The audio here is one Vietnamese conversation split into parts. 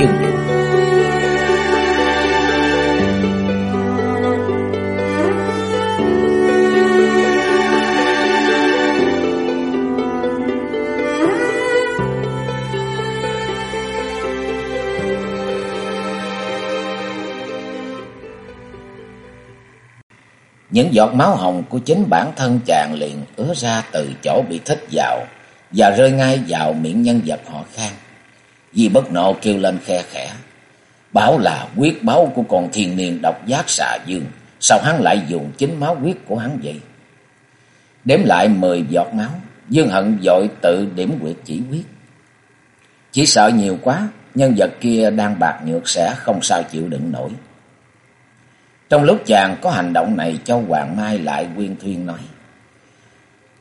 chừng Những giọt máu hồng của chính bản thân chàng liền ứa ra từ chỗ bị thích vào và rơi ngay vào miệng nhân vật họ khang. Vì bất nộ kêu lên khe khẽ. Bảo là quyết báo của con thiên niên độc giác xà dương. Sao hắn lại dùng chính máu huyết của hắn vậy? Đếm lại mười giọt máu. Dương hận dội tự điểm quyệt chỉ quyết. Chỉ sợ nhiều quá. Nhân vật kia đang bạc nhược sẽ không sao chịu đựng nổi. Trong lúc chàng có hành động này cho Hoàng Mai lại quyên thuyên nói.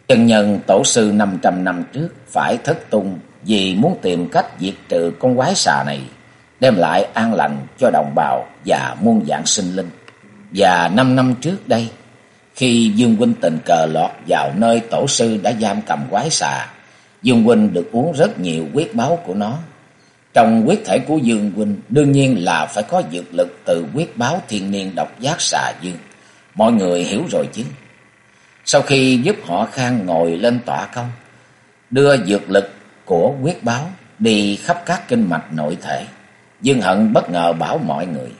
Chân nhân tổ sư 500 năm trước phải thất tung vì muốn tìm cách diệt trừ con quái xà này, đem lại an lành cho đồng bào và muôn dạng sinh linh. Và năm năm trước đây, khi Dương Huynh tình cờ lọt vào nơi tổ sư đã giam cầm quái xà, Dương Huynh được uống rất nhiều huyết máu của nó trong huyết thể của Dương Huynh đương nhiên là phải có dược lực từ huyết báo thiên niên độc giác xà dương. Mọi người hiểu rồi chứ. Sau khi giúp họ khang ngồi lên tọa công, đưa dược lực của quyết báo đi khắp các kinh mạch nội thể, Dương Hận bất ngờ bảo mọi người.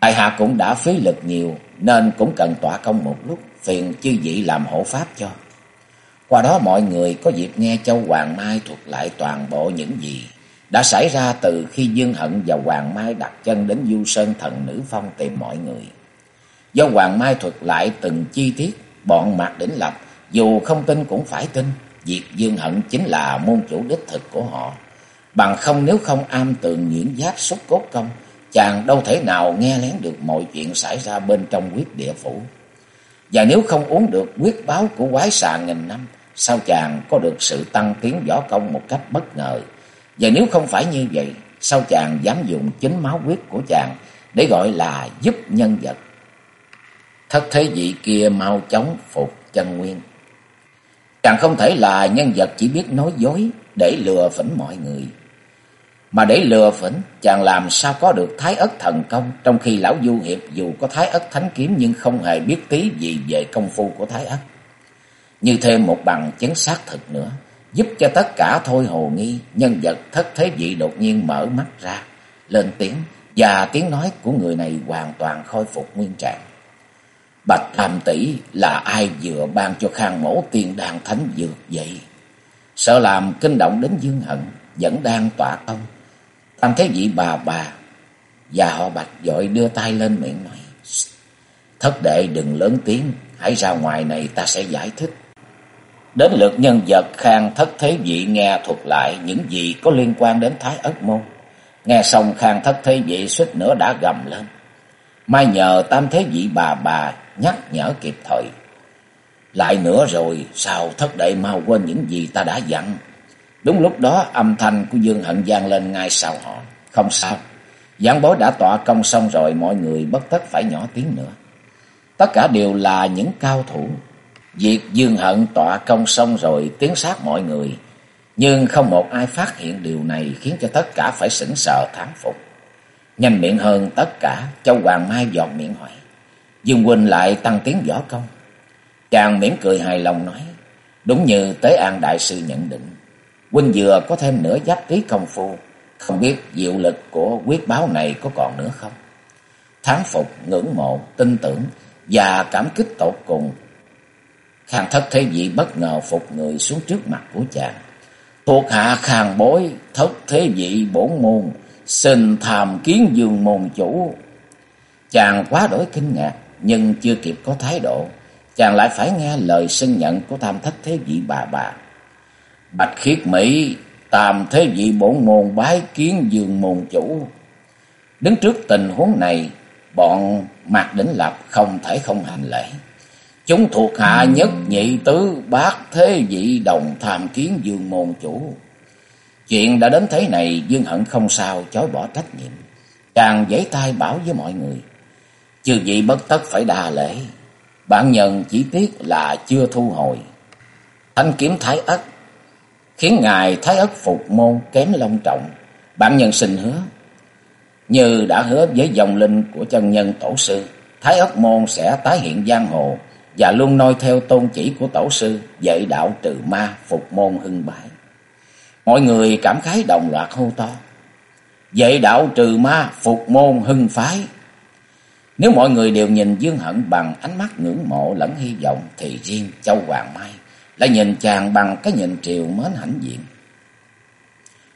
Tại hạ cũng đã phí lực nhiều nên cũng cần tỏa công một lúc, phiền chư vị làm hộ pháp cho. Qua đó mọi người có dịp nghe Châu Hoàng Mai thuật lại toàn bộ những gì đã xảy ra từ khi Dương Hận và Hoàng Mai đặt chân đến Du Sơn Thần Nữ Phong tìm mọi người. Do Hoàng Mai thuật lại từng chi tiết, bọn Mạc Đỉnh Lập dù không tin cũng phải tin, việc Dương Hận chính là môn chủ đích thực của họ. Bằng không nếu không am tường nhuyễn giáp xuất cốt công, chàng đâu thể nào nghe lén được mọi chuyện xảy ra bên trong quyết địa phủ. Và nếu không uống được quyết báo của quái xà nghìn năm, sao chàng có được sự tăng tiến võ công một cách bất ngờ? Và nếu không phải như vậy, sao chàng dám dùng chính máu huyết của chàng để gọi là giúp nhân vật? Thất thế vị kia mau chóng phục chân nguyên. Chàng không thể là nhân vật chỉ biết nói dối để lừa phỉnh mọi người. Mà để lừa phỉnh, chàng làm sao có được thái ất thần công, trong khi lão du hiệp dù có thái ất thánh kiếm nhưng không hề biết tí gì về công phu của thái ất. Như thêm một bằng chứng xác thực nữa, giúp cho tất cả thôi hồ nghi, nhân vật thất thế vị đột nhiên mở mắt ra, lên tiếng, và tiếng nói của người này hoàn toàn khôi phục nguyên trạng. Bạch Tam Tỷ là ai vừa ban cho khang mổ tiên đàn thánh dược vậy? Sợ làm kinh động đến dương hận, vẫn đang tỏa công. Tam thế vị bà bà, và họ bạch dội đưa tay lên miệng nói, Thất đệ đừng lớn tiếng, hãy ra ngoài này ta sẽ giải thích. Đến lượt nhân vật Khang Thất Thế Vị nghe thuật lại những gì có liên quan đến Thái Ất Môn. Nghe xong Khang Thất Thế Vị suýt nữa đã gầm lên. Mai nhờ Tam Thế Vị bà bà nhắc nhở kịp thời. Lại nữa rồi, sao thất đệ mau quên những gì ta đã dặn. Đúng lúc đó âm thanh của Dương Hận gian lên ngay sau họ. Không sao, giảng bối đã tọa công xong rồi mọi người bất tất phải nhỏ tiếng nữa. Tất cả đều là những cao thủ Việc Dương Hận tọa công xong rồi tiến sát mọi người, nhưng không một ai phát hiện điều này khiến cho tất cả phải sững sờ thán phục. Nhanh miệng hơn tất cả, Châu Hoàng Mai giọt miệng hỏi. Dương Huynh lại tăng tiếng võ công. Chàng mỉm cười hài lòng nói, đúng như Tế An Đại Sư nhận định. Huynh vừa có thêm nửa giáp tí công phu, không biết diệu lực của quyết báo này có còn nữa không? Thán phục, ngưỡng mộ, tin tưởng và cảm kích tột cùng Khang thất thế vị bất ngờ phục người xuống trước mặt của chàng. Thuộc hạ khang bối thất thế vị bổn môn, xin tham kiến dương môn chủ. Chàng quá đổi kinh ngạc, nhưng chưa kịp có thái độ. Chàng lại phải nghe lời xưng nhận của tam thất thế vị bà bà. Bạch khiết Mỹ, Tam thế vị bổn môn bái kiến dương môn chủ. Đứng trước tình huống này, bọn Mạc Đỉnh Lập không thể không hành lễ. Chúng thuộc hạ nhất nhị tứ bác thế vị đồng tham kiến dương môn chủ. Chuyện đã đến thế này, Dương Hận không sao chối bỏ trách nhiệm. Chàng giấy tay bảo với mọi người. Chư vị bất tất phải đa lễ. Bản nhân chỉ tiếc là chưa thu hồi. Thanh kiếm thái ất, khiến ngài thái ất phục môn kém long trọng. Bản nhân xin hứa. Như đã hứa với dòng linh của chân nhân tổ sư. Thái ất môn sẽ tái hiện giang hồ và luôn noi theo tôn chỉ của tổ sư, dạy đạo trừ ma phục môn hưng bại. Mọi người cảm khái đồng loạt hô to. Dạy đạo trừ ma phục môn hưng phái. Nếu mọi người đều nhìn Dương Hận bằng ánh mắt ngưỡng mộ lẫn hy vọng thì riêng Châu Hoàng Mai lại nhìn chàng bằng cái nhìn triều mến hãnh diện.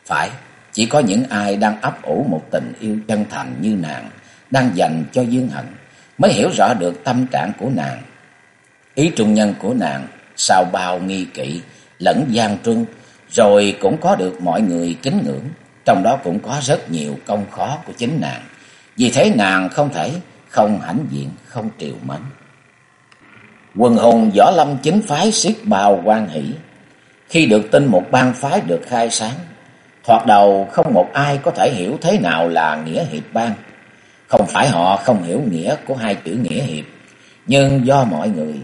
Phải, chỉ có những ai đang ấp ủ một tình yêu chân thành như nàng đang dành cho Dương Hận mới hiểu rõ được tâm trạng của nàng. Ý trung nhân của nàng sau bao nghi kỵ lẫn gian truân rồi cũng có được mọi người kính ngưỡng, trong đó cũng có rất nhiều công khó của chính nàng. Vì thế nàng không thể không hãnh diện, không triều mến. Quần hùng võ lâm chính phái siết bào quan hỷ. Khi được tin một bang phái được khai sáng, thoạt đầu không một ai có thể hiểu thế nào là nghĩa hiệp bang. Không phải họ không hiểu nghĩa của hai chữ nghĩa hiệp, nhưng do mọi người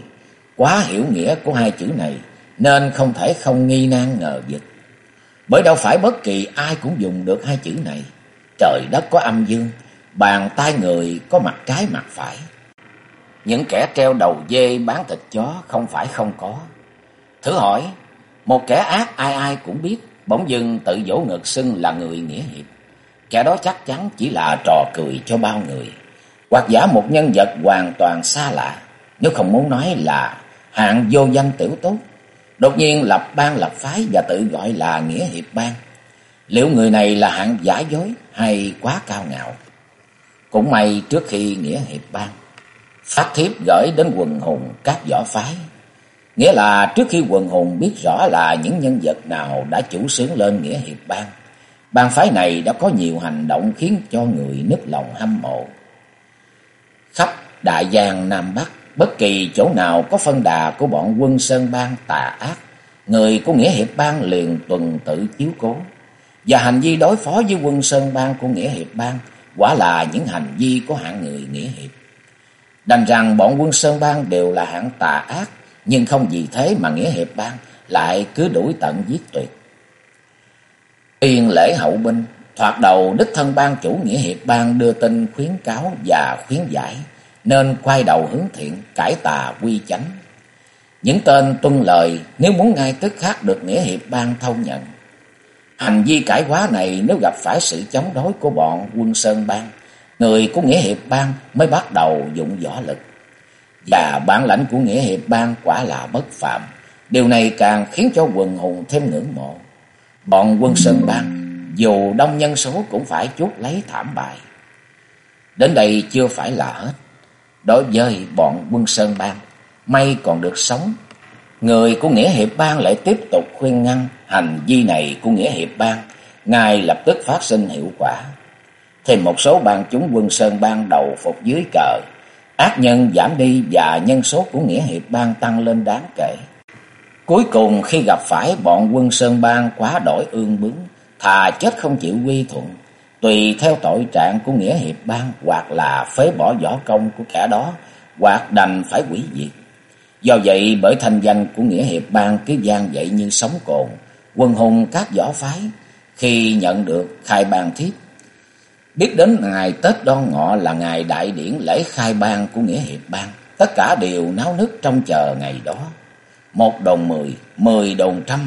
quá hiểu nghĩa của hai chữ này, nên không thể không nghi nan ngờ vực. Bởi đâu phải bất kỳ ai cũng dùng được hai chữ này. Trời đất có âm dương, bàn tay người có mặt trái mặt phải. Những kẻ treo đầu dê bán thịt chó không phải không có. Thử hỏi, một kẻ ác ai ai cũng biết, bỗng dưng tự dỗ ngực xưng là người nghĩa hiệp. Kẻ đó chắc chắn chỉ là trò cười cho bao người. Hoặc giả một nhân vật hoàn toàn xa lạ, nếu không muốn nói là hạng vô danh tiểu tốt đột nhiên lập ban lập phái và tự gọi là nghĩa hiệp bang. Liệu người này là hạng giả dối hay quá cao ngạo? Cũng may trước khi nghĩa hiệp ban phát thiếp gửi đến quần hùng các võ phái. Nghĩa là trước khi quần hùng biết rõ là những nhân vật nào đã chủ sướng lên nghĩa hiệp ban bang phái này đã có nhiều hành động khiến cho người nức lòng hâm mộ. Khắp Đại Giang Nam Bắc Bất kỳ chỗ nào có phân đà của bọn quân Sơn Bang tà ác, người của Nghĩa Hiệp Bang liền tuần tự chiếu cố. Và hành vi đối phó với quân Sơn Bang của Nghĩa Hiệp Bang quả là những hành vi của hạng người Nghĩa Hiệp. Đành rằng bọn quân Sơn Bang đều là hạng tà ác, nhưng không vì thế mà Nghĩa Hiệp Bang lại cứ đuổi tận giết tuyệt. Yên lễ hậu binh, thoạt đầu đích thân ban chủ Nghĩa Hiệp Bang đưa tin khuyến cáo và khuyến giải nên quay đầu hướng thiện, cải tà quy chánh. Những tên tuân lời nếu muốn ngay tức khắc được Nghĩa Hiệp Bang thâu nhận. Hành vi cải quá này nếu gặp phải sự chống đối của bọn quân Sơn Bang, người của Nghĩa Hiệp Bang mới bắt đầu dụng võ lực. Và bản lãnh của Nghĩa Hiệp Bang quả là bất phạm. Điều này càng khiến cho quần hùng thêm ngưỡng mộ. Bọn quân Sơn Bang dù đông nhân số cũng phải chuốt lấy thảm bại. Đến đây chưa phải là hết. Đối với bọn quân Sơn Bang, may còn được sống. Người của Nghĩa Hiệp Bang lại tiếp tục khuyên ngăn hành vi này của Nghĩa Hiệp Bang, ngài lập tức phát sinh hiệu quả. Thêm một số bang chúng quân Sơn Bang đầu phục dưới cờ, ác nhân giảm đi và nhân số của Nghĩa Hiệp Bang tăng lên đáng kể. Cuối cùng khi gặp phải bọn quân Sơn Bang quá đổi ương bướng, thà chết không chịu quy thuận, tùy theo tội trạng của nghĩa hiệp bang hoặc là phế bỏ võ công của kẻ đó hoặc đành phải hủy diệt. Do vậy bởi thanh danh của nghĩa hiệp bang cứ gian dậy như sóng cồn, quân hùng các võ phái khi nhận được khai bang thiếp biết đến ngày Tết Đoan Ngọ là ngày đại điển lễ khai bang của nghĩa hiệp bang, tất cả đều náo nức trong chờ ngày đó. Một đồn mười, mười đồn trăm,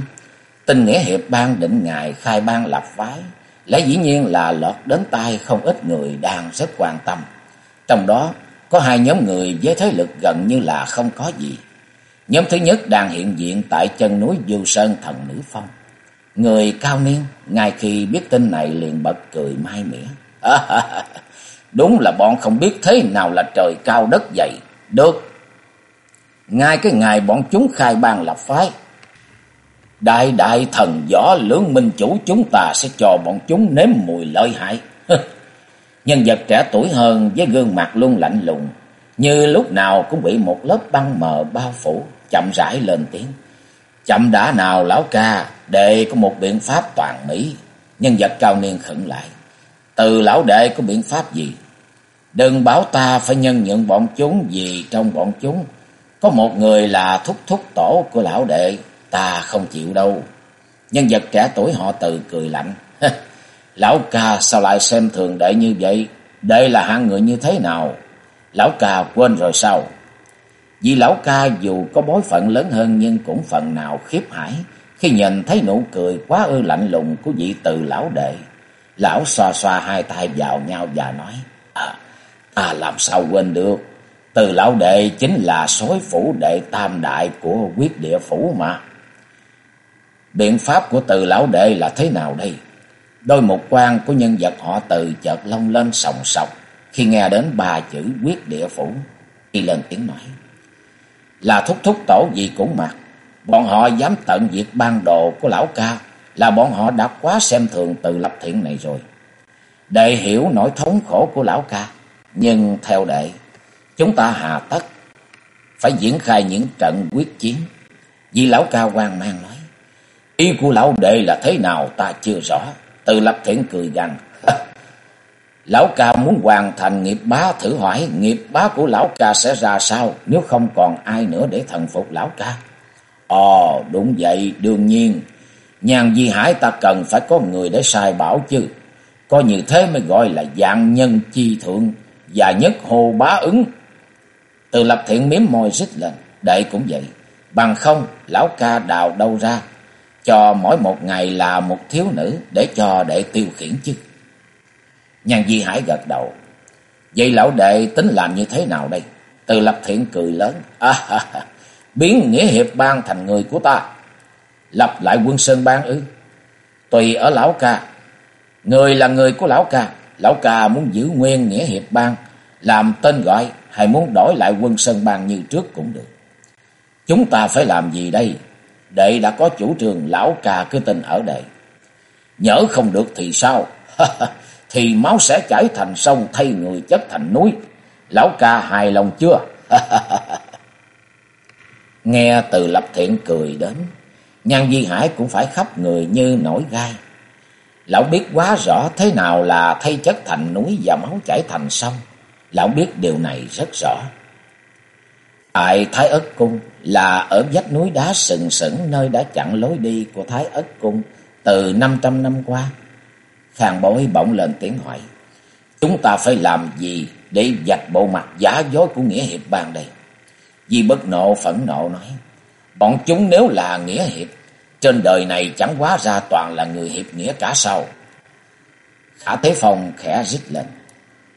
tin nghĩa hiệp bang định ngày khai bang lập phái Lẽ dĩ nhiên là lọt đến tay không ít người đang rất quan tâm. Trong đó có hai nhóm người với thế lực gần như là không có gì. Nhóm thứ nhất đang hiện diện tại chân núi Du Sơn Thần Nữ Phong. Người cao niên, ngay khi biết tin này liền bật cười mai mỉa. đúng là bọn không biết thế nào là trời cao đất dày. Được. Ngay cái ngày bọn chúng khai ban lập phái. Đại đại thần võ lưỡng minh chủ chúng ta sẽ cho bọn chúng nếm mùi lợi hại. Nhân vật trẻ tuổi hơn với gương mặt luôn lạnh lùng, như lúc nào cũng bị một lớp băng mờ bao phủ, chậm rãi lên tiếng. Chậm đã nào lão ca, đệ có một biện pháp toàn mỹ. Nhân vật cao niên khẩn lại. Từ lão đệ có biện pháp gì? Đừng bảo ta phải nhân nhượng bọn chúng vì trong bọn chúng có một người là thúc thúc tổ của lão đệ, ta không chịu đâu. Nhân vật trẻ tuổi họ từ cười lạnh. lão ca sao lại xem thường đệ như vậy? Đệ là hạng người như thế nào? Lão ca quên rồi sao? Vì lão ca dù có bối phận lớn hơn nhưng cũng phần nào khiếp hải khi nhìn thấy nụ cười quá ư lạnh lùng của vị từ lão đệ. Lão xoa xoa hai tay vào nhau và nói, À, ta làm sao quên được. Từ lão đệ chính là sói phủ đệ tam đại của quyết địa phủ mà. Biện pháp của từ lão đệ là thế nào đây? Đôi mục quan của nhân vật họ từ chợt long lên sòng sọc khi nghe đến ba chữ quyết địa phủ. Y lên tiếng nói. Là thúc thúc tổ gì cũng mặc. Bọn họ dám tận diệt ban đồ của lão ca là bọn họ đã quá xem thường từ lập thiện này rồi. Đệ hiểu nỗi thống khổ của lão ca. Nhưng theo đệ, chúng ta hà tất phải diễn khai những trận quyết chiến. Vì lão ca hoang mang nói, ý của lão đệ là thế nào ta chưa rõ. Từ lập thiện cười gằn lão ca muốn hoàn thành nghiệp bá thử hỏi nghiệp bá của lão ca sẽ ra sao nếu không còn ai nữa để thần phục lão ca. Ồ, đúng vậy, đương nhiên. Nhàn di hải ta cần phải có người để sai bảo chứ. Có như thế mới gọi là dạng nhân chi thượng và nhất hồ bá ứng. Từ lập thiện miếm môi rít lên, đệ cũng vậy. Bằng không, lão ca đào đâu ra, cho mỗi một ngày là một thiếu nữ để cho đệ tiêu khiển chứ. Nhàn di hải gật đầu. Vậy lão đệ tính làm như thế nào đây? Từ lập thiện cười lớn. À, ha, ha, biến nghĩa hiệp bang thành người của ta. Lập lại quân sơn bang ư? Tùy ở lão ca. Người là người của lão ca. Lão ca muốn giữ nguyên nghĩa hiệp bang, làm tên gọi hay muốn đổi lại quân sơn bang như trước cũng được. Chúng ta phải làm gì đây? Đệ đã có chủ trương lão ca cứ tin ở đệ. nhớ không được thì sao? Thì máu sẽ chảy thành sông thay người chất thành núi. Lão ca hài lòng chưa? Nghe từ lập thiện cười đến, nhan di hải cũng phải khắp người như nổi gai. Lão biết quá rõ thế nào là thay chất thành núi và máu chảy thành sông. Lão biết điều này rất rõ. Tại Thái Ất Cung là ở vách núi đá sừng sững nơi đã chặn lối đi của Thái Ất Cung từ 500 năm qua. Khang bối bỗng lên tiếng hỏi. Chúng ta phải làm gì để dạch bộ mặt giả dối của Nghĩa Hiệp bàn đây? Di bất nộ phẫn nộ nói. Bọn chúng nếu là Nghĩa Hiệp, trên đời này chẳng quá ra toàn là người hiệp nghĩa cả sao. Khả Thế Phong khẽ rít lên.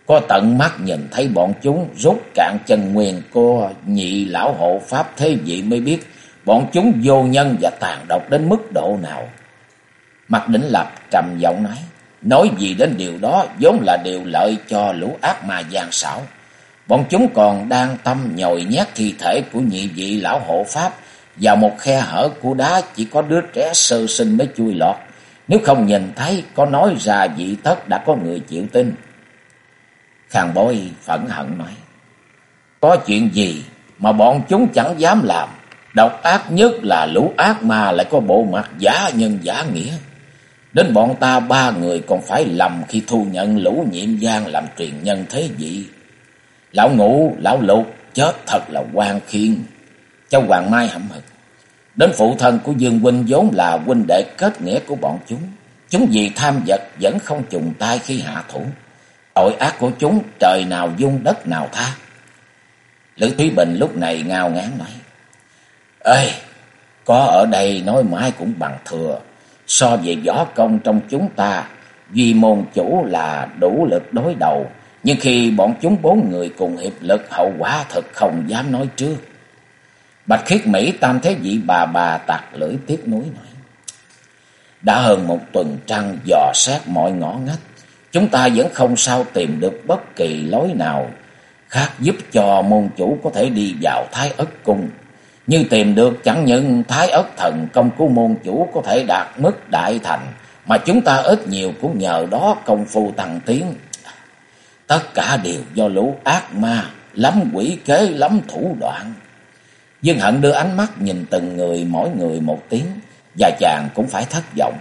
Có tận mắt nhìn thấy bọn chúng rút cạn chân nguyên của nhị lão hộ pháp thế vị mới biết bọn chúng vô nhân và tàn độc đến mức độ nào. Mặt đỉnh lập trầm giọng nói, nói gì đến điều đó vốn là điều lợi cho lũ ác ma gian xảo. Bọn chúng còn đang tâm nhồi nhét thi thể của nhị vị lão hộ pháp vào một khe hở của đá chỉ có đứa trẻ sơ sinh mới chui lọt. Nếu không nhìn thấy, có nói ra vị thất đã có người chịu tin. Khang bối phẫn hận nói. Có chuyện gì mà bọn chúng chẳng dám làm. Độc ác nhất là lũ ác ma lại có bộ mặt giả nhân giả nghĩa. Đến bọn ta ba người còn phải lầm khi thu nhận lũ nhiệm gian làm truyền nhân thế vị. Lão ngũ, lão lục chết thật là quan khiên. Châu Hoàng Mai hậm hực. Đến phụ thân của Dương Huynh vốn là huynh đệ kết nghĩa của bọn chúng. Chúng vì tham vật vẫn không trùng tay khi hạ thủ. Tội ác của chúng trời nào dung đất nào tha. Lữ Thúy Bình lúc này ngao ngán nói. Ê, có ở đây nói mãi cũng bằng thừa. So về võ công trong chúng ta, Duy môn chủ là đủ lực đối đầu. Nhưng khi bọn chúng bốn người cùng hiệp lực hậu quả thật không dám nói trước. Bạch khiết Mỹ tam thế vị bà bà tạc lưỡi tiếc núi nói. Đã hơn một tuần trăng dò xét mọi ngõ ngách. Chúng ta vẫn không sao tìm được bất kỳ lối nào khác giúp cho môn chủ có thể đi vào thái ất cung. Như tìm được chẳng những thái ớt thần công của môn chủ có thể đạt mức đại thành, mà chúng ta ít nhiều cũng nhờ đó công phu tăng tiến. Tất cả đều do lũ ác ma, lắm quỷ kế, lắm thủ đoạn. Dương Hận đưa ánh mắt nhìn từng người mỗi người một tiếng, và chàng cũng phải thất vọng.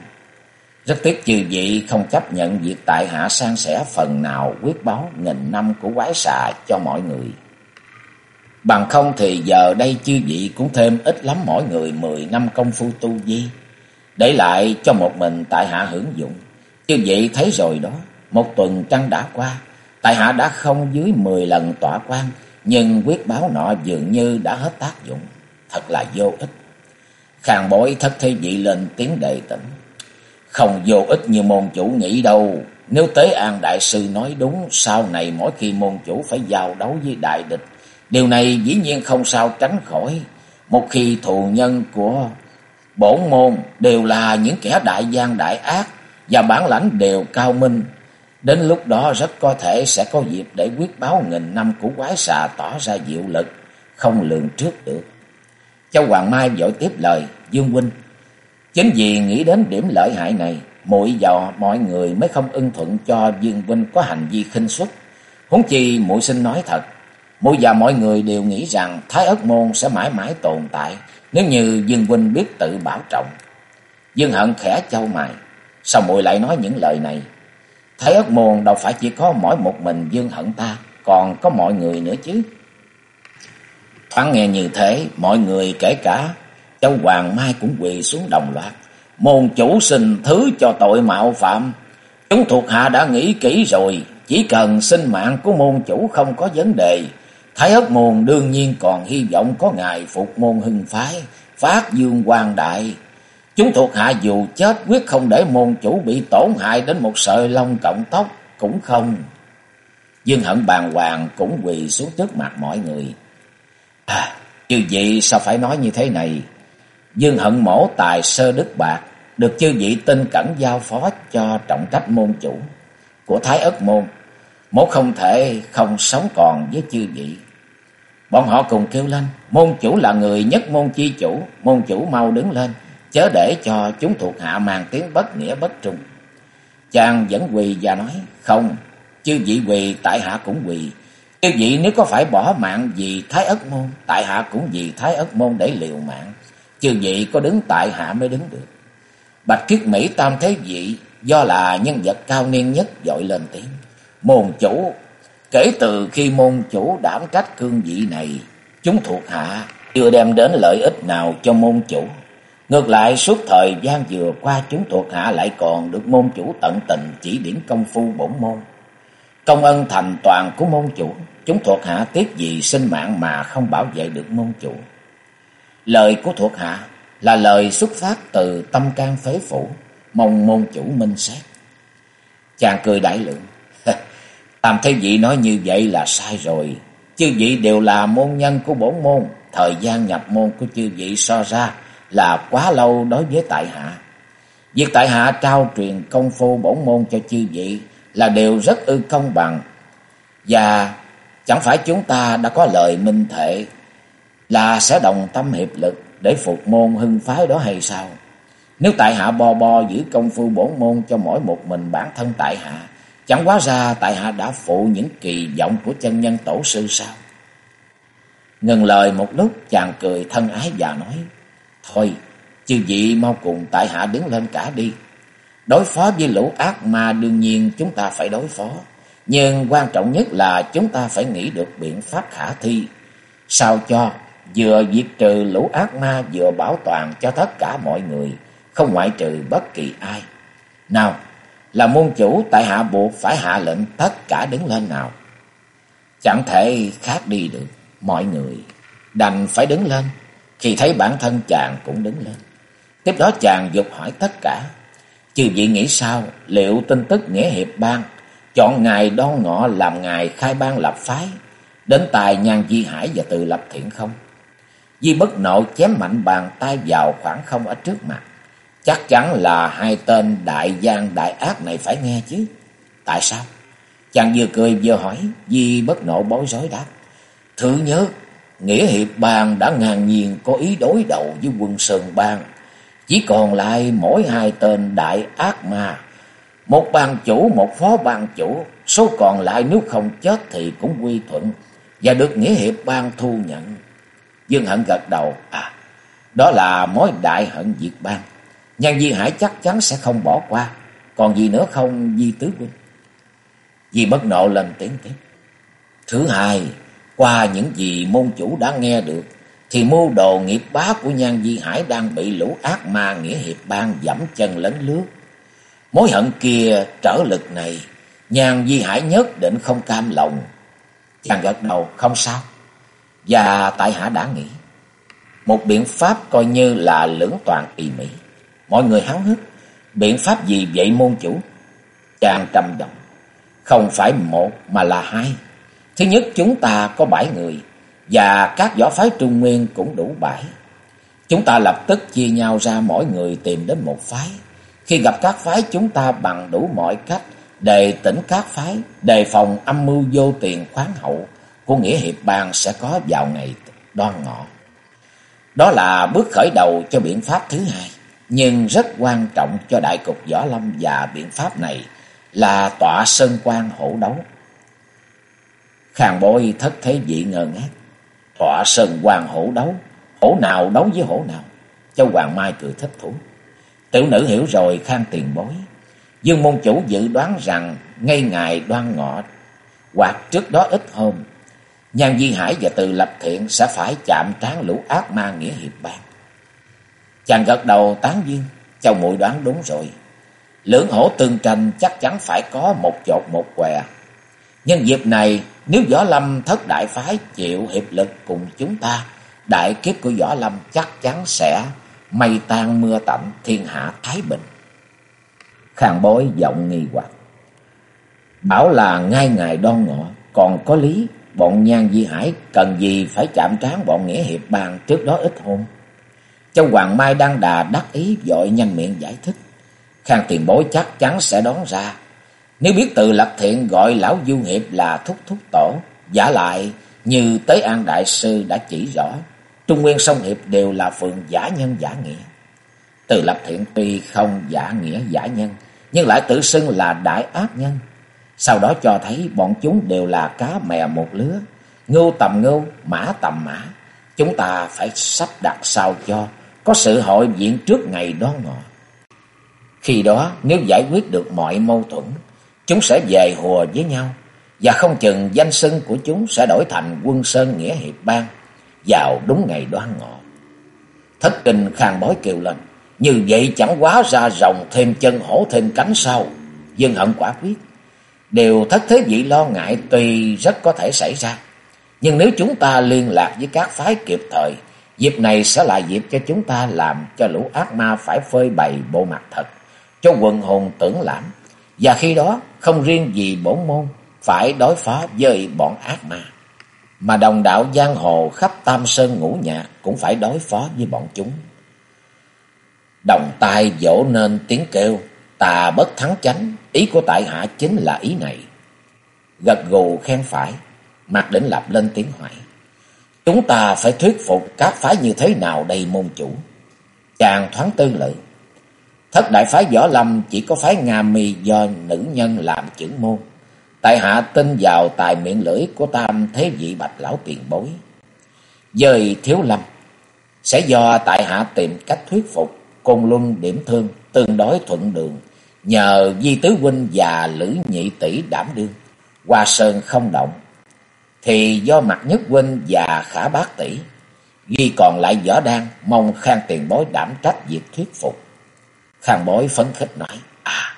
Rất tiếc chư vị không chấp nhận việc tại hạ san sẻ phần nào quyết báo nghìn năm của quái xà cho mọi người. Bằng không thì giờ đây chư vị cũng thêm ít lắm mỗi người mười năm công phu tu vi. Để lại cho một mình tại hạ hưởng dụng. Chư vị thấy rồi đó, một tuần trăng đã qua, tại hạ đã không dưới mười lần tỏa quan, nhưng quyết báo nọ dường như đã hết tác dụng. Thật là vô ích. Khang bối thất thế vị lên tiếng đề tỉnh. Không vô ích như môn chủ nghĩ đâu. Nếu Tế An Đại Sư nói đúng, sau này mỗi khi môn chủ phải giao đấu với đại địch, điều này dĩ nhiên không sao tránh khỏi. Một khi thù nhân của bổn môn đều là những kẻ đại gian đại ác và bản lãnh đều cao minh, đến lúc đó rất có thể sẽ có dịp để quyết báo nghìn năm của quái xà tỏ ra diệu lực, không lường trước được. Châu Hoàng Mai vội tiếp lời, Dương Huynh, Chính vì nghĩ đến điểm lợi hại này, muội dò mọi người mới không ưng thuận cho Dương Vinh có hành vi khinh suất. Huống chi muội xin nói thật, mỗi và mọi người đều nghĩ rằng Thái Ất Môn sẽ mãi mãi tồn tại nếu như Dương Huynh biết tự bảo trọng. Dương Hận khẽ châu mày, sao muội lại nói những lời này? Thái Ất Môn đâu phải chỉ có mỗi một mình Dương Hận ta, còn có mọi người nữa chứ. Thoáng nghe như thế, mọi người kể cả Châu Hoàng Mai cũng quỳ xuống đồng loạt. Môn chủ xin thứ cho tội mạo phạm. Chúng thuộc hạ đã nghĩ kỹ rồi. Chỉ cần sinh mạng của môn chủ không có vấn đề. Thái ất môn đương nhiên còn hy vọng có ngài phục môn hưng phái. Phát dương quang đại. Chúng thuộc hạ dù chết quyết không để môn chủ bị tổn hại đến một sợi lông cộng tóc. Cũng không. Dương hận bàn hoàng cũng quỳ xuống trước mặt mọi người. À, chư vị sao phải nói như thế này? Dương hận mổ tài sơ đức bạc, được chư vị tinh cẩn giao phó cho trọng trách môn chủ của Thái Ất Môn. Mổ không thể không sống còn với chư vị. Bọn họ cùng kêu lên, môn chủ là người nhất môn chi chủ, môn chủ mau đứng lên, chớ để cho chúng thuộc hạ mang tiếng bất nghĩa bất trung. Chàng vẫn quỳ và nói, không, chư vị quỳ tại hạ cũng quỳ. Chư vị nếu có phải bỏ mạng vì Thái Ất Môn, tại hạ cũng vì Thái Ất Môn để liều mạng. Chư vị có đứng tại hạ mới đứng được. Bạch Kiết Mỹ tam thế vị do là nhân vật cao niên nhất dội lên tiếng. Môn chủ, kể từ khi môn chủ đảm trách cương vị này, chúng thuộc hạ chưa đem đến lợi ích nào cho môn chủ. Ngược lại suốt thời gian vừa qua chúng thuộc hạ lại còn được môn chủ tận tình chỉ điểm công phu bổn môn. Công ân thành toàn của môn chủ, chúng thuộc hạ tiếc gì sinh mạng mà không bảo vệ được môn chủ. Lời của thuộc hạ là lời xuất phát từ tâm can phế phủ, mong môn chủ minh xét. Chàng cười đại lượng. Tam thế vị nói như vậy là sai rồi. Chư vị đều là môn nhân của bổn môn. Thời gian nhập môn của chư vị so ra là quá lâu đối với tại hạ. Việc tại hạ trao truyền công phu bổn môn cho chư vị là đều rất ư công bằng. Và chẳng phải chúng ta đã có lời minh thể là sẽ đồng tâm hiệp lực để phục môn hưng phái đó hay sao? Nếu tại hạ bo bo giữ công phu bổn môn cho mỗi một mình bản thân tại hạ, chẳng quá ra tại hạ đã phụ những kỳ vọng của chân nhân tổ sư sao? Ngừng lời một lúc chàng cười thân ái và nói, Thôi, chư vị mau cùng tại hạ đứng lên cả đi. Đối phó với lũ ác ma đương nhiên chúng ta phải đối phó, nhưng quan trọng nhất là chúng ta phải nghĩ được biện pháp khả thi, sao cho vừa diệt trừ lũ ác ma vừa bảo toàn cho tất cả mọi người, không ngoại trừ bất kỳ ai. Nào, là môn chủ tại hạ buộc phải hạ lệnh tất cả đứng lên nào. Chẳng thể khác đi được, mọi người đành phải đứng lên, khi thấy bản thân chàng cũng đứng lên. Tiếp đó chàng dục hỏi tất cả, chư vị nghĩ sao, liệu tin tức Nghĩa Hiệp Bang chọn ngày đón ngọ làm ngày khai ban lập phái, đến tài nhan di hải và tự lập thiện không? Di bất nộ chém mạnh bàn tay vào khoảng không ở trước mặt. Chắc chắn là hai tên đại gian đại ác này phải nghe chứ. Tại sao? Chàng vừa cười vừa hỏi, Di bất nộ bối rối đáp. Thứ nhớ, Nghĩa Hiệp Bang đã ngang nhiên có ý đối đầu với quân Sơn Bang. Chỉ còn lại mỗi hai tên đại ác ma. Một bang chủ, một phó bang chủ. Số còn lại nếu không chết thì cũng quy thuận. Và được Nghĩa Hiệp Bang thu nhận. Dương Hận gật đầu. À, đó là mối đại hận diệt bang. Nhan Di Hải chắc chắn sẽ không bỏ qua. Còn gì nữa không Di Tứ Huynh? Di bất nộ lên tiếng tiếp. Thứ hai, qua những gì môn chủ đã nghe được, thì mưu đồ nghiệp bá của Nhan Di Hải đang bị lũ ác ma nghĩa hiệp bang dẫm chân lấn lướt. Mối hận kia trở lực này, Nhan Di Hải nhất định không cam lòng. Chàng gật đầu, không sao. Và tại hạ đã nghĩ, một biện pháp coi như là lưỡng toàn kỳ mỹ. Mọi người háo hức, biện pháp gì vậy môn chủ? Chàng trầm giọng, không phải một mà là hai. Thứ nhất chúng ta có bảy người và các võ phái trung nguyên cũng đủ bảy. Chúng ta lập tức chia nhau ra mỗi người tìm đến một phái. Khi gặp các phái chúng ta bằng đủ mọi cách để tỉnh các phái, đề phòng âm mưu vô tiền khoáng hậu của Nghĩa Hiệp Bang sẽ có vào ngày đoan ngọ. Đó là bước khởi đầu cho biện pháp thứ hai, nhưng rất quan trọng cho đại cục võ lâm và biện pháp này là tọa sơn quan hổ đấu. Khang bôi thất thế vị ngờ ngác. Tọa sơn quan hổ đấu. Hổ nào đấu với hổ nào? Châu Hoàng Mai cười thích thú. Tiểu nữ hiểu rồi khang tiền bối. Dương môn chủ dự đoán rằng ngay ngày đoan ngọ hoặc trước đó ít hôm, Nhan Di Hải và Từ Lập Thiện sẽ phải chạm trán lũ ác ma nghĩa hiệp bang. Chàng gật đầu tán dương, châu muội đoán đúng rồi. Lưỡng hổ tương tranh chắc chắn phải có một chột một què. Nhân dịp này, nếu Võ Lâm thất đại phái chịu hiệp lực cùng chúng ta, đại kiếp của Võ Lâm chắc chắn sẽ mây tan mưa tạnh, thiên hạ thái bình. Khang bối giọng nghi hoặc. Bảo là ngay ngày đoan ngọ, còn có lý, bọn Nhan Di Hải cần gì phải chạm trán bọn Nghĩa Hiệp bàn trước đó ít hôm. Châu Hoàng Mai đang đà đắc ý dội nhanh miệng giải thích. Khang tiền bối chắc chắn sẽ đón ra. Nếu biết từ lập thiện gọi lão du hiệp là thúc thúc tổ, giả lại như Tế An Đại Sư đã chỉ rõ, Trung Nguyên Sông Hiệp đều là phường giả nhân giả nghĩa. Từ lập thiện tuy không giả nghĩa giả nhân, nhưng lại tự xưng là đại ác nhân. Sau đó cho thấy bọn chúng đều là cá mè một lứa, ngưu tầm ngưu, mã tầm mã. Chúng ta phải sắp đặt sao cho có sự hội diện trước ngày đón ngọ. Khi đó nếu giải quyết được mọi mâu thuẫn, chúng sẽ về hùa với nhau. Và không chừng danh xưng của chúng sẽ đổi thành quân sơn nghĩa hiệp bang vào đúng ngày đoan ngọ. Thất kinh khang bói kêu lên. Như vậy chẳng quá ra rồng thêm chân hổ thêm cánh sau. Dương hận quả quyết. Điều thất thế vị lo ngại tuy rất có thể xảy ra. Nhưng nếu chúng ta liên lạc với các phái kịp thời, dịp này sẽ là dịp cho chúng ta làm cho lũ ác ma phải phơi bày bộ mặt thật cho quần hồn tưởng lãm. Và khi đó, không riêng gì bổn môn, phải đối phó với bọn ác ma. Mà đồng đạo giang hồ khắp tam sơn ngũ nhạc cũng phải đối phó với bọn chúng. Đồng tai dỗ nên tiếng kêu, tà bất thắng chánh, ý của tại hạ chính là ý này. Gật gù khen phải, mặt đỉnh lập lên tiếng hỏi. Chúng ta phải thuyết phục các phái như thế nào đây môn chủ? Chàng thoáng tư lợi. Thất đại phái võ lâm chỉ có phái Nga mi do nữ nhân làm trưởng môn. Tại hạ tin vào tài miệng lưỡi của tam thế vị bạch lão tiền bối. Dời thiếu lâm, sẽ do tại hạ tìm cách thuyết phục, côn luân điểm thương, tương đối thuận đường. Nhờ Di Tứ Huynh và Lữ Nhị Tỷ đảm đương, Hoa Sơn không động. Thì do mặt nhất huynh và khả bác tỷ, Duy còn lại võ đan, mong khang tiền bối đảm trách việc thuyết phục. Khang bối phấn khích nói, à,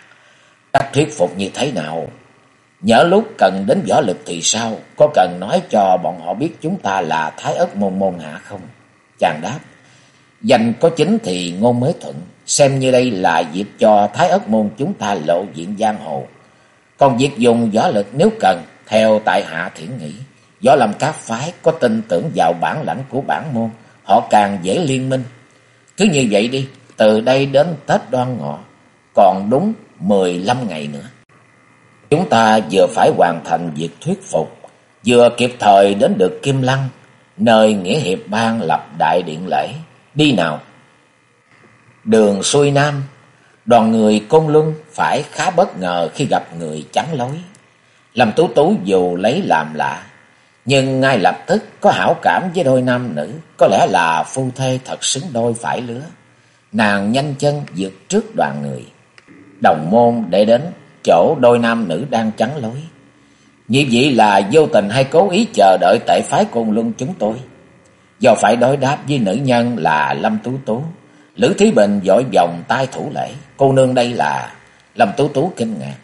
cách thuyết phục như thế nào? Nhớ lúc cần đến võ lực thì sao? Có cần nói cho bọn họ biết chúng ta là Thái ất môn môn hạ không? Chàng đáp, danh có chính thì ngôn mới thuận, xem như đây là dịp cho Thái ất môn chúng ta lộ diện giang hồ. Còn việc dùng võ lực nếu cần, theo tại hạ thiển nghĩ, võ lâm các phái có tin tưởng vào bản lãnh của bản môn, họ càng dễ liên minh. Cứ như vậy đi, từ đây đến Tết đoan ngọ, còn đúng 15 ngày nữa. Chúng ta vừa phải hoàn thành việc thuyết phục, vừa kịp thời đến được Kim Lăng, nơi Nghĩa Hiệp Bang lập đại điện lễ. Đi nào! Đường xuôi Nam, đoàn người Côn Luân phải khá bất ngờ khi gặp người chắn lối. Lâm Tú Tú dù lấy làm lạ, nhưng ngay lập tức có hảo cảm với đôi nam nữ, có lẽ là phu thê thật xứng đôi phải lứa. Nàng nhanh chân vượt trước đoàn người, đồng môn để đến chỗ đôi nam nữ đang chắn lối. Như vậy là vô tình hay cố ý chờ đợi tệ phái côn luân chúng tôi. Do phải đối đáp với nữ nhân là Lâm Tú Tú, Lữ Thí Bình dội vòng tay thủ lễ. Cô nương đây là Lâm Tú Tú kinh ngạc.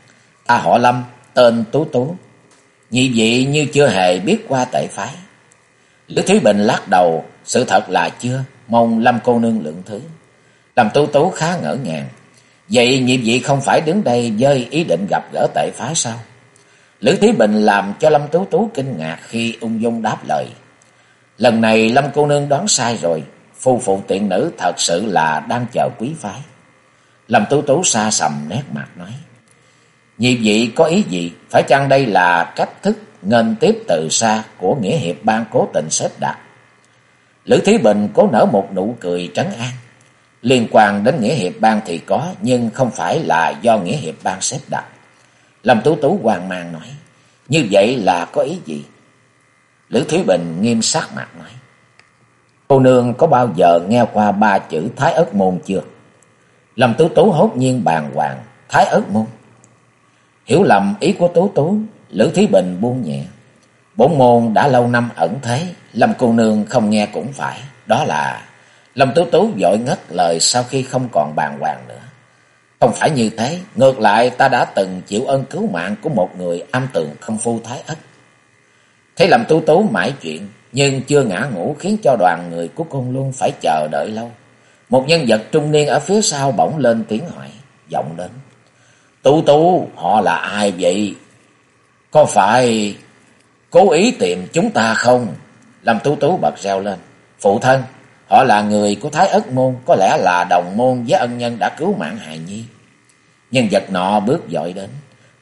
Ta họ Lâm, tên Tú Tú. Nhị vị như chưa hề biết qua tệ phái. Lữ thúy Bình lắc đầu, sự thật là chưa, mong Lâm cô nương lượng thứ. Lâm Tú Tú khá ngỡ ngàng. Vậy nhị vị không phải đứng đây dơi ý định gặp gỡ tệ phái sao? Lữ thúy Bình làm cho Lâm Tú Tú kinh ngạc khi ung dung đáp lời. Lần này Lâm cô nương đoán sai rồi, phu phụ tiện nữ thật sự là đang chờ quý phái. Lâm Tú Tú xa sầm nét mặt nói. Nhị vị có ý gì? Phải chăng đây là cách thức ngân tiếp từ xa của Nghĩa Hiệp Ban cố tình xếp đặt? Lữ Thí Bình cố nở một nụ cười trấn an. Liên quan đến Nghĩa Hiệp Ban thì có, nhưng không phải là do Nghĩa Hiệp Ban xếp đặt. Lâm Tú Tú hoàng mang nói, như vậy là có ý gì? Lữ Thúy Bình nghiêm sắc mặt nói, cô nương có bao giờ nghe qua ba chữ Thái ớt Môn chưa? Lâm Tú Tú hốt nhiên bàn hoàng, Thái ớt Môn. Hiểu lầm ý của Tú Tú, Lữ Thí Bình buông nhẹ. Bốn môn đã lâu năm ẩn thế, Lâm cô nương không nghe cũng phải, đó là... Lâm Tú Tú vội ngất lời sau khi không còn bàn hoàng nữa. Không phải như thế, ngược lại ta đã từng chịu ơn cứu mạng của một người âm tường không phu thái ất. thấy lâm tú tú mãi chuyện, nhưng chưa ngã ngủ khiến cho đoàn người của cung luôn phải chờ đợi lâu. Một nhân vật trung niên ở phía sau bỗng lên tiếng hỏi, giọng lớn Tú tú, họ là ai vậy? Có phải cố ý tìm chúng ta không? Lâm tú tú bật reo lên. Phụ thân, Họ là người của Thái Ất Môn, có lẽ là đồng môn với ân nhân đã cứu mạng hài nhi. Nhân vật nọ bước dội đến.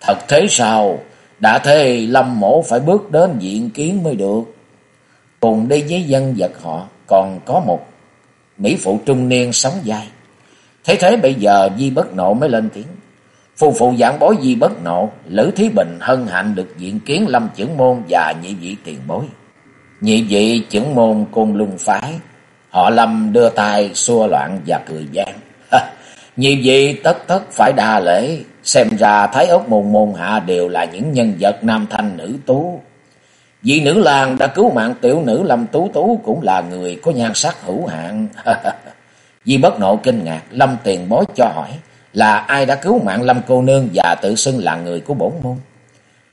Thật thế sao? Đã thế Lâm Mổ phải bước đến diện kiến mới được. Cùng đi với dân vật họ còn có một mỹ phụ trung niên sống dai. Thế thế bây giờ Di Bất Nộ mới lên tiếng. Phù phụ giảng bối Di Bất Nộ, Lữ Thí Bình hân hạnh được diện kiến Lâm Trưởng Môn và nhị vị tiền bối. Nhị vị trưởng môn côn lung phái Họ Lâm đưa tay xua loạn và cười gian. nhị vị tất tất phải đa lễ, xem ra Thái ốc môn môn hạ đều là những nhân vật nam thanh nữ tú. Vị nữ lang đã cứu mạng tiểu nữ Lâm Tú Tú cũng là người có nhan sắc hữu hạn. Di bất nộ kinh ngạc, Lâm tiền bối cho hỏi là ai đã cứu mạng Lâm cô nương và tự xưng là người của bổn môn.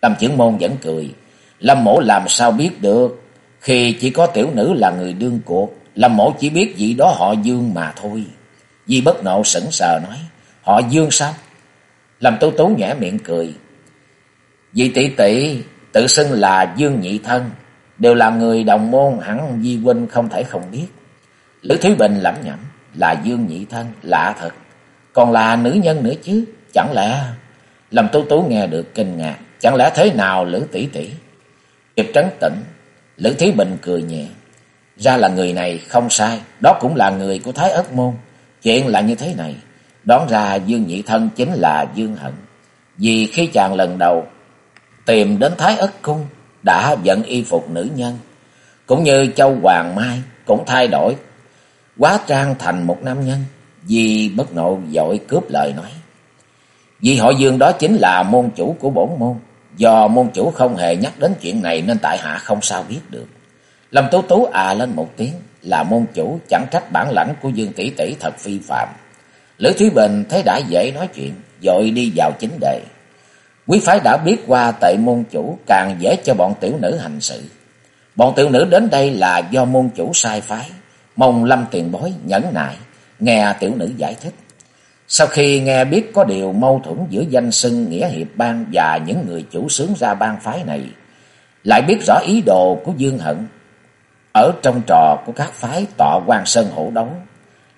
Lâm trưởng môn vẫn cười, Lâm mổ làm sao biết được, khi chỉ có tiểu nữ là người đương cuộc, Lâm mổ chỉ biết vị đó họ Dương mà thôi. Di bất nộ sững sờ nói. Họ Dương sao? Lâm Tú Tú nhẽ miệng cười. Vị tỷ tỷ tự xưng là Dương Nhị Thân. Đều là người đồng môn hẳn Di Huynh không thể không biết. Lữ Thúy Bình lẩm nhẩm. Là Dương Nhị Thân. Lạ thật. Còn là nữ nhân nữa chứ. Chẳng lẽ... Lâm Tú Tú nghe được kinh ngạc. Chẳng lẽ thế nào Lữ tỷ tỷ? Kịp trấn tĩnh. Lữ thí Bình cười nhẹ. Ra là người này không sai, đó cũng là người của Thái Ất Môn. Chuyện là như thế này, đoán ra Dương Nhị Thân chính là Dương Hận. Vì khi chàng lần đầu tìm đến Thái Ất Cung đã giận y phục nữ nhân, cũng như Châu Hoàng Mai cũng thay đổi, quá trang thành một nam nhân. Vì bất nộ dội cướp lời nói. Vì họ Dương đó chính là môn chủ của bổn môn. Do môn chủ không hề nhắc đến chuyện này nên tại hạ không sao biết được. Lâm Tú Tú à lên một tiếng, là môn chủ, chẳng trách bản lãnh của Dương Tỷ Tỷ thật phi phạm. Lữ Thúy Bình thấy đã dễ nói chuyện, dội đi vào chính đề. Quý phái đã biết qua tệ môn chủ càng dễ cho bọn tiểu nữ hành sự. Bọn tiểu nữ đến đây là do môn chủ sai phái, mong Lâm tiền bối nhẫn nại, nghe tiểu nữ giải thích. Sau khi nghe biết có điều mâu thuẫn giữa danh xưng Nghĩa Hiệp Bang và những người chủ sướng ra bang phái này, lại biết rõ ý đồ của Dương Hận ở trong trò của các phái tọa quan sơn hổ đấu.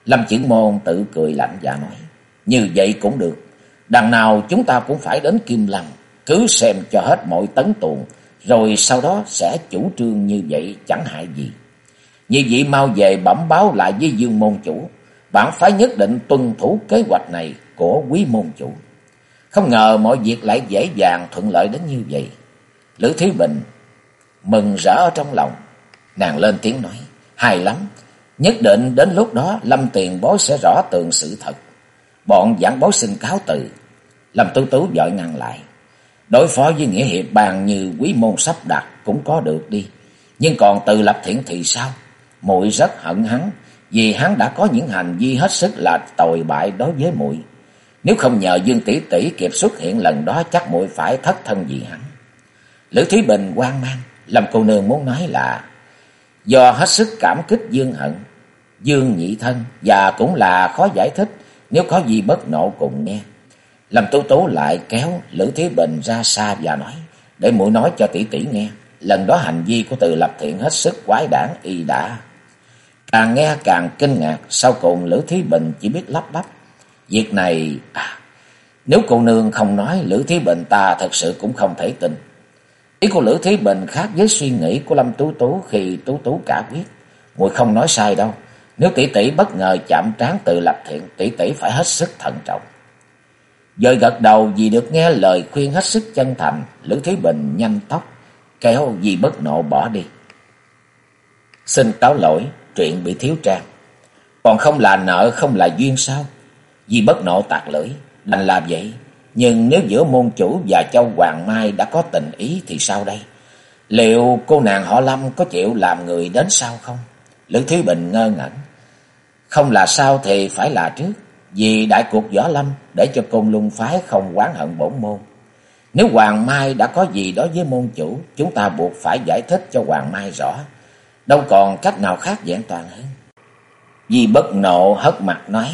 Lâm Chữ Môn tự cười lạnh và nói. Như vậy cũng được. Đằng nào chúng ta cũng phải đến Kim Lăng. Cứ xem cho hết mọi tấn tuồng. Rồi sau đó sẽ chủ trương như vậy chẳng hại gì. Như vậy mau về bẩm báo lại với dương môn chủ. Bản phái nhất định tuân thủ kế hoạch này của quý môn chủ. Không ngờ mọi việc lại dễ dàng thuận lợi đến như vậy. Lữ Thúy Bình mừng rỡ ở trong lòng. Nàng lên tiếng nói, hay lắm. Nhất định đến lúc đó Lâm Tiền Bối sẽ rõ tường sự thật. Bọn giảng bối xin cáo từ. Lâm Tú Tú dội ngăn lại. Đối phó với Nghĩa Hiệp bàn như quý môn sắp đặt cũng có được đi. Nhưng còn từ lập thiện thì sao? muội rất hận hắn, vì hắn đã có những hành vi hết sức là tồi bại đối với muội. Nếu không nhờ Dương tỷ tỷ kịp xuất hiện lần đó chắc muội phải thất thân vì hắn. Lữ Thúy Bình quan mang, Lâm cô nương muốn nói là do hết sức cảm kích Dương hận, Dương nhị thân và cũng là khó giải thích nếu có gì bất nộ cùng nghe. Lâm Tú Tú lại kéo Lữ Thúy Bình ra xa và nói, để muội nói cho tỷ tỷ nghe, lần đó hành vi của Từ Lập Thiện hết sức quái đản y đã. Càng nghe càng kinh ngạc, sau cùng Lữ thí Bình chỉ biết lắp bắp. Việc này, à, nếu cô nương không nói, Lữ thí Bình ta thật sự cũng không thể tin. Ý của Lữ thí Bình khác với suy nghĩ của Lâm Tú Tú khi Tú Tú cả biết, Mùi không nói sai đâu. Nếu tỷ tỷ bất ngờ chạm trán tự lập thiện, tỷ tỷ phải hết sức thận trọng. Dời gật đầu vì được nghe lời khuyên hết sức chân thành, Lữ thí Bình nhanh tóc, kéo vì bất nộ bỏ đi. Xin cáo lỗi, chuyện bị thiếu trang. Còn không là nợ, không là duyên sao? Vì bất nộ tạc lưỡi, đành làm vậy. Nhưng nếu giữa môn chủ và châu Hoàng Mai đã có tình ý thì sao đây? Liệu cô nàng họ Lâm có chịu làm người đến sau không? Lữ Thúy Bình ngơ ngẩn. Không là sao thì phải là trước. Vì đại cuộc võ lâm để cho côn lung phái không quán hận bổn môn. Nếu Hoàng Mai đã có gì đó với môn chủ, chúng ta buộc phải giải thích cho Hoàng Mai rõ. Đâu còn cách nào khác vẹn toàn hơn. Vì bất nộ hất mặt nói,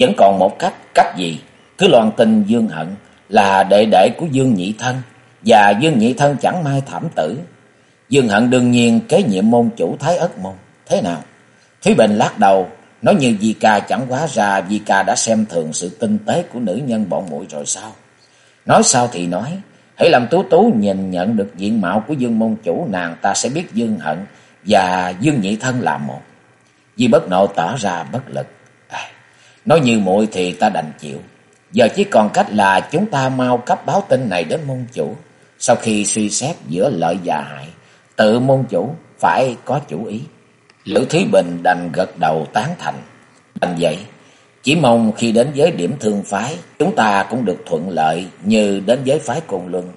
vẫn còn một cách, cách gì? Cứ loan tin Dương Hận là đệ đệ của Dương Nhị Thân, và Dương Nhị Thân chẳng mai thảm tử. Dương Hận đương nhiên kế nhiệm môn chủ Thái Ất Môn. Thế nào? Thúy Bình lắc đầu, nói như Di Ca chẳng quá ra Di Ca đã xem thường sự tinh tế của nữ nhân bọn muội rồi sao? Nói sao thì nói, hãy làm tú tú nhìn nhận được diện mạo của Dương môn chủ nàng ta sẽ biết Dương Hận và Dương Nhị Thân là một. Di bất nộ tỏ ra bất lực. À, nói như muội thì ta đành chịu. Giờ chỉ còn cách là chúng ta mau cấp báo tin này đến môn chủ. Sau khi suy xét giữa lợi và hại, tự môn chủ phải có chủ ý. Lữ Thúy Bình đành gật đầu tán thành. Đành vậy, chỉ mong khi đến với điểm thương phái, chúng ta cũng được thuận lợi như đến với phái cùng luân.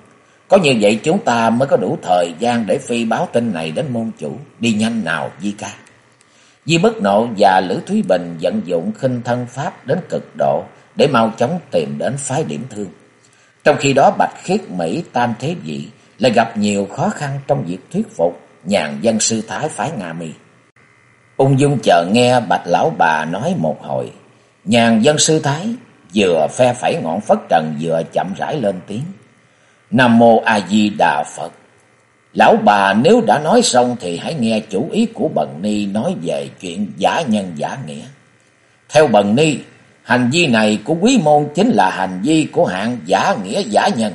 Có như vậy chúng ta mới có đủ thời gian để phi báo tin này đến môn chủ. Đi nhanh nào, Di ca. Di bất nộ và Lữ Thúy Bình vận dụng khinh thân pháp đến cực độ để mau chóng tìm đến phái điểm thương. Trong khi đó, Bạch Khiết Mỹ, Tam Thế Vị lại gặp nhiều khó khăn trong việc thuyết phục nhàn dân sư thái phái Nga Mi. Ung dung chờ nghe Bạch Lão bà nói một hồi. Nhàn dân sư thái vừa phe phẩy ngọn phất trần vừa chậm rãi lên tiếng. Nam Mô A Di Đà Phật. Lão bà nếu đã nói xong thì hãy nghe chủ ý của Bần Ni nói về chuyện giả nhân giả nghĩa. Theo Bần Ni, hành vi này của quý môn chính là hành vi của hạng giả nghĩa giả nhân.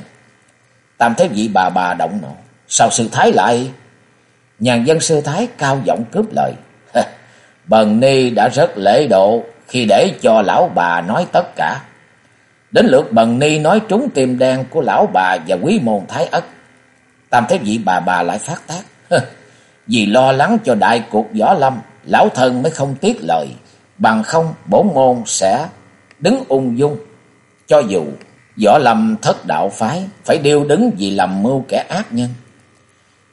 Tam thế vị bà bà động nộ. Sao sư thái lại? Nhàn dân sư thái cao giọng cướp lời. Bần Ni đã rất lễ độ khi để cho lão bà nói tất cả. Đến lượt Bần Ni nói trúng tim đen của lão bà và quý môn thái ất. Tam thế vị bà bà lại phát tác. Vì lo lắng cho đại cuộc võ lâm, lão thân mới không tiếc lời. Bằng không bổn môn sẽ đứng ung dung. Cho dù võ lâm thất đạo phái, phải điêu đứng vì lầm mưu kẻ ác nhân.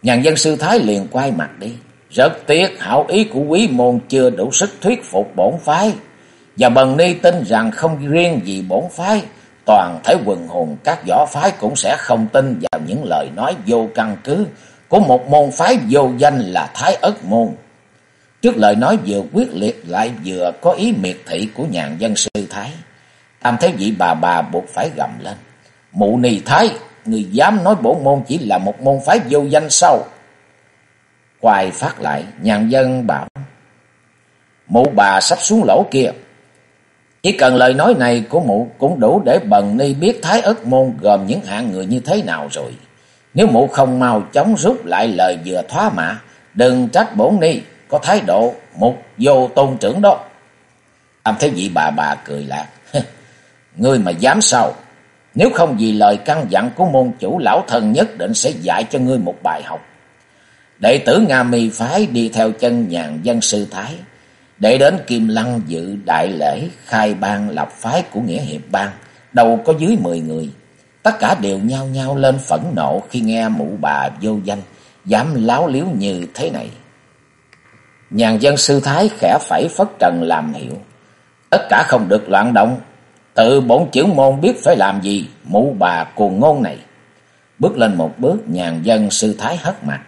Nhàn dân sư thái liền quay mặt đi. Rất tiếc hảo ý của quý môn chưa đủ sức thuyết phục bổn phái. Và bần ni tin rằng không riêng gì bổn phái, toàn thể quần hùng các võ phái cũng sẽ không tin vào những lời nói vô căn cứ của một môn phái vô danh là Thái Ất Môn. Trước lời nói vừa quyết liệt lại vừa có ý miệt thị của nhàn dân sư Thái. Tam thế vị bà bà buộc phải gầm lên. Mụ nì Thái, người dám nói bổn môn chỉ là một môn phái vô danh sau. Quài phát lại, nhàn dân bảo. Mụ bà sắp xuống lỗ kia. Chỉ cần lời nói này của mụ cũng đủ để bần ni biết Thái ất môn gồm những hạng người như thế nào rồi. Nếu mụ không mau chóng rút lại lời vừa thoá mạ, đừng trách bổn ni, có thái độ một vô tôn trưởng đó. Âm thế vị bà bà cười lạc. Ngươi mà dám sao? Nếu không vì lời căn dặn của môn chủ lão thần nhất định sẽ dạy cho ngươi một bài học. Đệ tử Nga mi phái đi theo chân nhàn dân sư Thái. Để đến Kim Lăng dự đại lễ khai ban lập phái của Nghĩa Hiệp Bang. Đâu có dưới mười người. Tất cả đều nhao nhao lên phẫn nộ khi nghe mụ bà vô danh. Dám láo liếu như thế này. Nhàn dân sư Thái khẽ phải phất trần làm hiệu. Tất cả không được loạn động. Tự bổn trưởng môn biết phải làm gì, mụ bà cuồng ngôn này. Bước lên một bước, nhàn dân sư Thái hất mặt.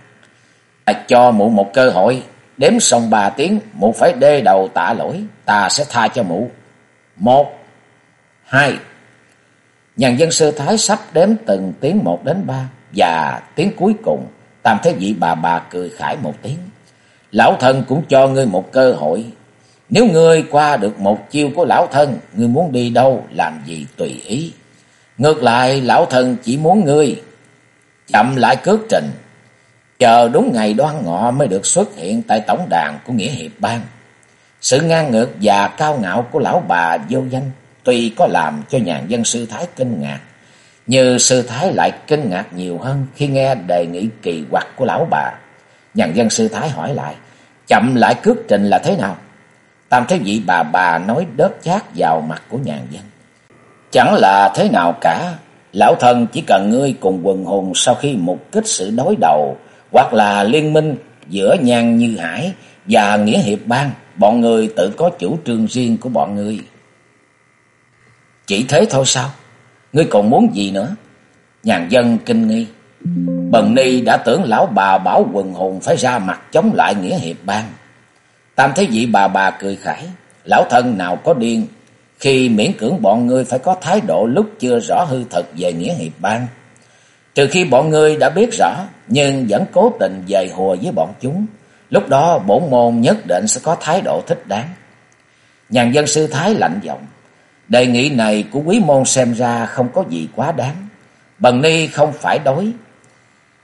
Ta cho mụ một cơ hội, đếm xong ba tiếng, mụ phải đê đầu tạ lỗi, ta sẽ tha cho mụ. Một, hai. Nhàn dân sư Thái sắp đếm từng tiếng một đến ba, và tiếng cuối cùng, tam thế vị bà bà cười khải một tiếng. Lão thân cũng cho ngươi một cơ hội. Nếu ngươi qua được một chiêu của lão thân, ngươi muốn đi đâu, làm gì tùy ý. Ngược lại, lão thân chỉ muốn ngươi chậm lại cước trình, chờ đúng ngày đoan ngọ mới được xuất hiện tại tổng đàn của Nghĩa Hiệp Bang. Sự ngang ngược và cao ngạo của lão bà vô danh tuy có làm cho nhàn dân sư Thái kinh ngạc, như sư Thái lại kinh ngạc nhiều hơn khi nghe đề nghị kỳ quặc của lão bà. Nhàn dân sư Thái hỏi lại, chậm lại cước trình là thế nào? Tam thế vị bà bà nói đớp chát vào mặt của nhàn dân. Chẳng là thế nào cả, lão thân chỉ cần ngươi cùng quần hùng sau khi mục kích sự đối đầu, hoặc là liên minh giữa nhan như hải và nghĩa hiệp bang, bọn người tự có chủ trương riêng của bọn người. Chỉ thế thôi sao? Ngươi còn muốn gì nữa? Nhàn dân kinh nghi. Bần ni đã tưởng lão bà bảo quần hồn phải ra mặt chống lại nghĩa hiệp bang. Tam thấy vị bà bà cười khải. Lão thân nào có điên khi miễn cưỡng bọn ngươi phải có thái độ lúc chưa rõ hư thật về nghĩa hiệp bang. Trừ khi bọn ngươi đã biết rõ, nhưng vẫn cố tình dày hùa với bọn chúng. Lúc đó bổn môn nhất định sẽ có thái độ thích đáng. Nhàn dân sư Thái lạnh giọng. Đề nghị này của quý môn xem ra không có gì quá đáng. Bần ni không phải đối.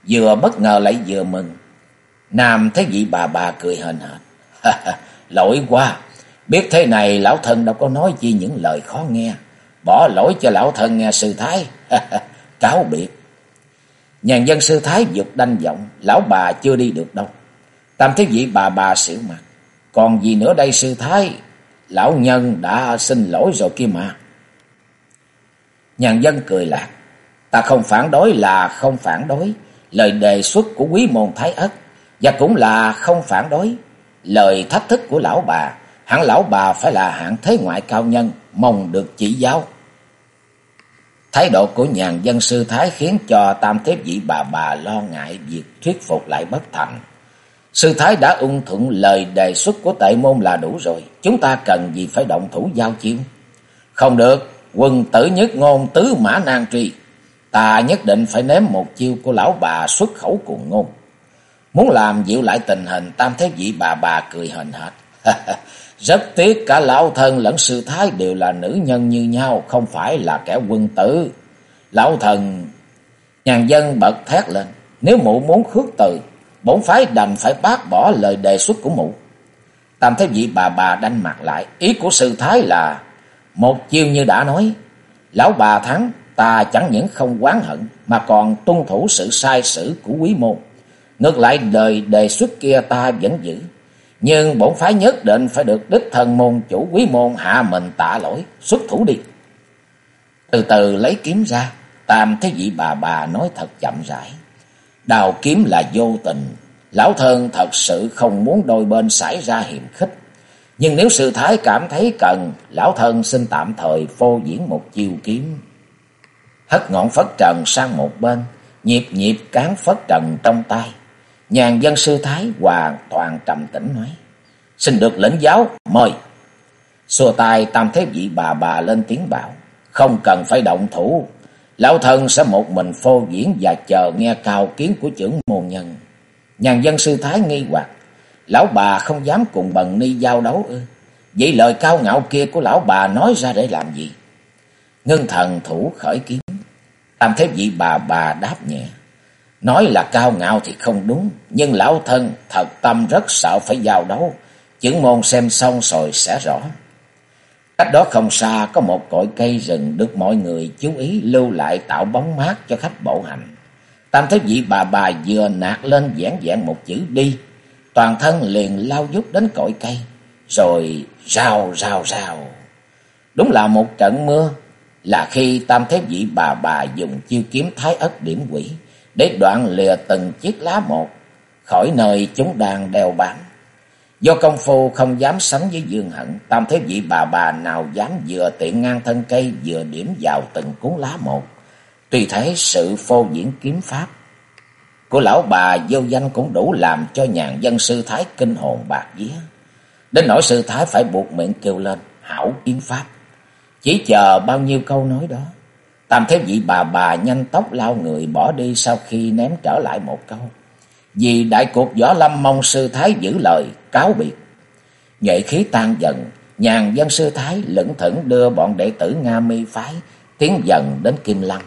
Vừa bất ngờ lại vừa mừng. Nam thấy vị bà bà cười hền hệt. lỗi quá. Biết thế này lão thân đâu có nói chi những lời khó nghe. Bỏ lỗi cho lão thân, nghe sư thái. Cáo biệt. Nhàn dân sư thái dục đanh giọng. Lão bà chưa đi được đâu. Tam thế vị bà bà xỉu mặt. Còn gì nữa đây sư thái? Lão nhân đã xin lỗi rồi kia mà. Nhàn dân cười lạc. Ta không phản đối là không phản đối. Lời đề xuất của quý môn thái ất. Và cũng là không phản đối. Lời thách thức của lão bà. Hẳn lão bà phải là hạng thế ngoại cao nhân. Mong được chỉ giáo. Thái độ của nhàn dân sư thái khiến cho tam thế vị bà bà lo ngại việc thuyết phục lại bất thành. Sư Thái đã ung thuận lời đề xuất của tệ môn là đủ rồi. Chúng ta cần gì phải động thủ giao chiến. Không được, quân tử nhất ngôn tứ mã nan truy. Ta nhất định phải nếm một chiêu của lão bà xuất khẩu cùng ngôn. Muốn làm dịu lại tình hình, tam thế vị bà bà cười hền hệt. Rất tiếc cả lão thần lẫn sư thái đều là nữ nhân như nhau, không phải là kẻ quân tử. Lão thần, nhàn dân bật thét lên, nếu mụ muốn khước từ, bổn phái đành phải bác bỏ lời đề xuất của mụ. Tam thế vị bà bà đanh mặt lại, ý của sư thái là, một chiêu như đã nói, lão bà thắng, ta chẳng những không quán hận, mà còn tuân thủ sự sai sử của quý môn. Ngược lại lời đề xuất kia ta vẫn giữ, nhưng bổn phái nhất định phải được đích thân môn chủ quý môn hạ mình tạ lỗi, xuất thủ đi. Từ từ lấy kiếm ra, tam thế vị bà bà nói thật chậm rãi. Đào kiếm là vô tình, lão thân thật sự không muốn đôi bên xảy ra hiểm khích. Nhưng nếu sư thái cảm thấy cần, lão thân xin tạm thời phô diễn một chiêu kiếm. Hất ngọn phất trần sang một bên, nhịp nhịp cán phất trần trong tay. Nhàn dân sư thái hoàn toàn trầm tĩnh nói. Xin được lĩnh giáo, mời. Xua tay tam thế vị bà bà lên tiếng bảo. Không cần phải động thủ, Lão thần sẽ một mình phô diễn và chờ nghe cao kiến của trưởng môn nhân. Nhàn dân sư thái nghi hoặc. Lão bà không dám cùng bần ni giao đấu ư. Vậy lời cao ngạo kia của lão bà nói ra để làm gì? Ngân thần thủ khởi kiến Tam thế vị bà bà đáp nhẹ. Nói là cao ngạo thì không đúng, nhưng lão thân thật tâm rất sợ phải giao đấu, chứng môn xem xong rồi sẽ rõ. Cách đó không xa có một cội cây rừng được mọi người chú ý lưu lại tạo bóng mát cho khách bộ hành. Tam thế vị bà bà vừa nạt lên giảng vẹn một chữ đi, toàn thân liền lao dút đến cội cây, rồi rào rào rào. Đúng là một trận mưa, là khi tam thế vị bà bà dùng chiêu kiếm thái ất điểm quỷ, để đoạn lìa từng chiếc lá một, khỏi nơi chúng đang đeo bám. Do công phu không dám sánh với Dương Hận, tam thế vị bà bà nào dám vừa tiện ngang thân cây vừa điểm vào từng cuốn lá một. Tùy thấy sự phô diễn kiếm pháp của lão bà vô danh cũng đủ làm cho nhàn dân sư thái kinh hồn bạc vía. Đến nỗi sư thái phải buộc miệng kêu lên, hảo kiếm pháp. Chỉ chờ bao nhiêu câu nói đó. Tam thế vị bà bà nhanh tóc lao người bỏ đi sau khi ném trở lại một câu. Vì đại cuộc võ lâm mong sư thái giữ lời, cáo biệt. Nhuệ khí tan dần, nhàn dân sư thái lững thững đưa bọn đệ tử Nga mi phái tiến dần đến Kim Lăng.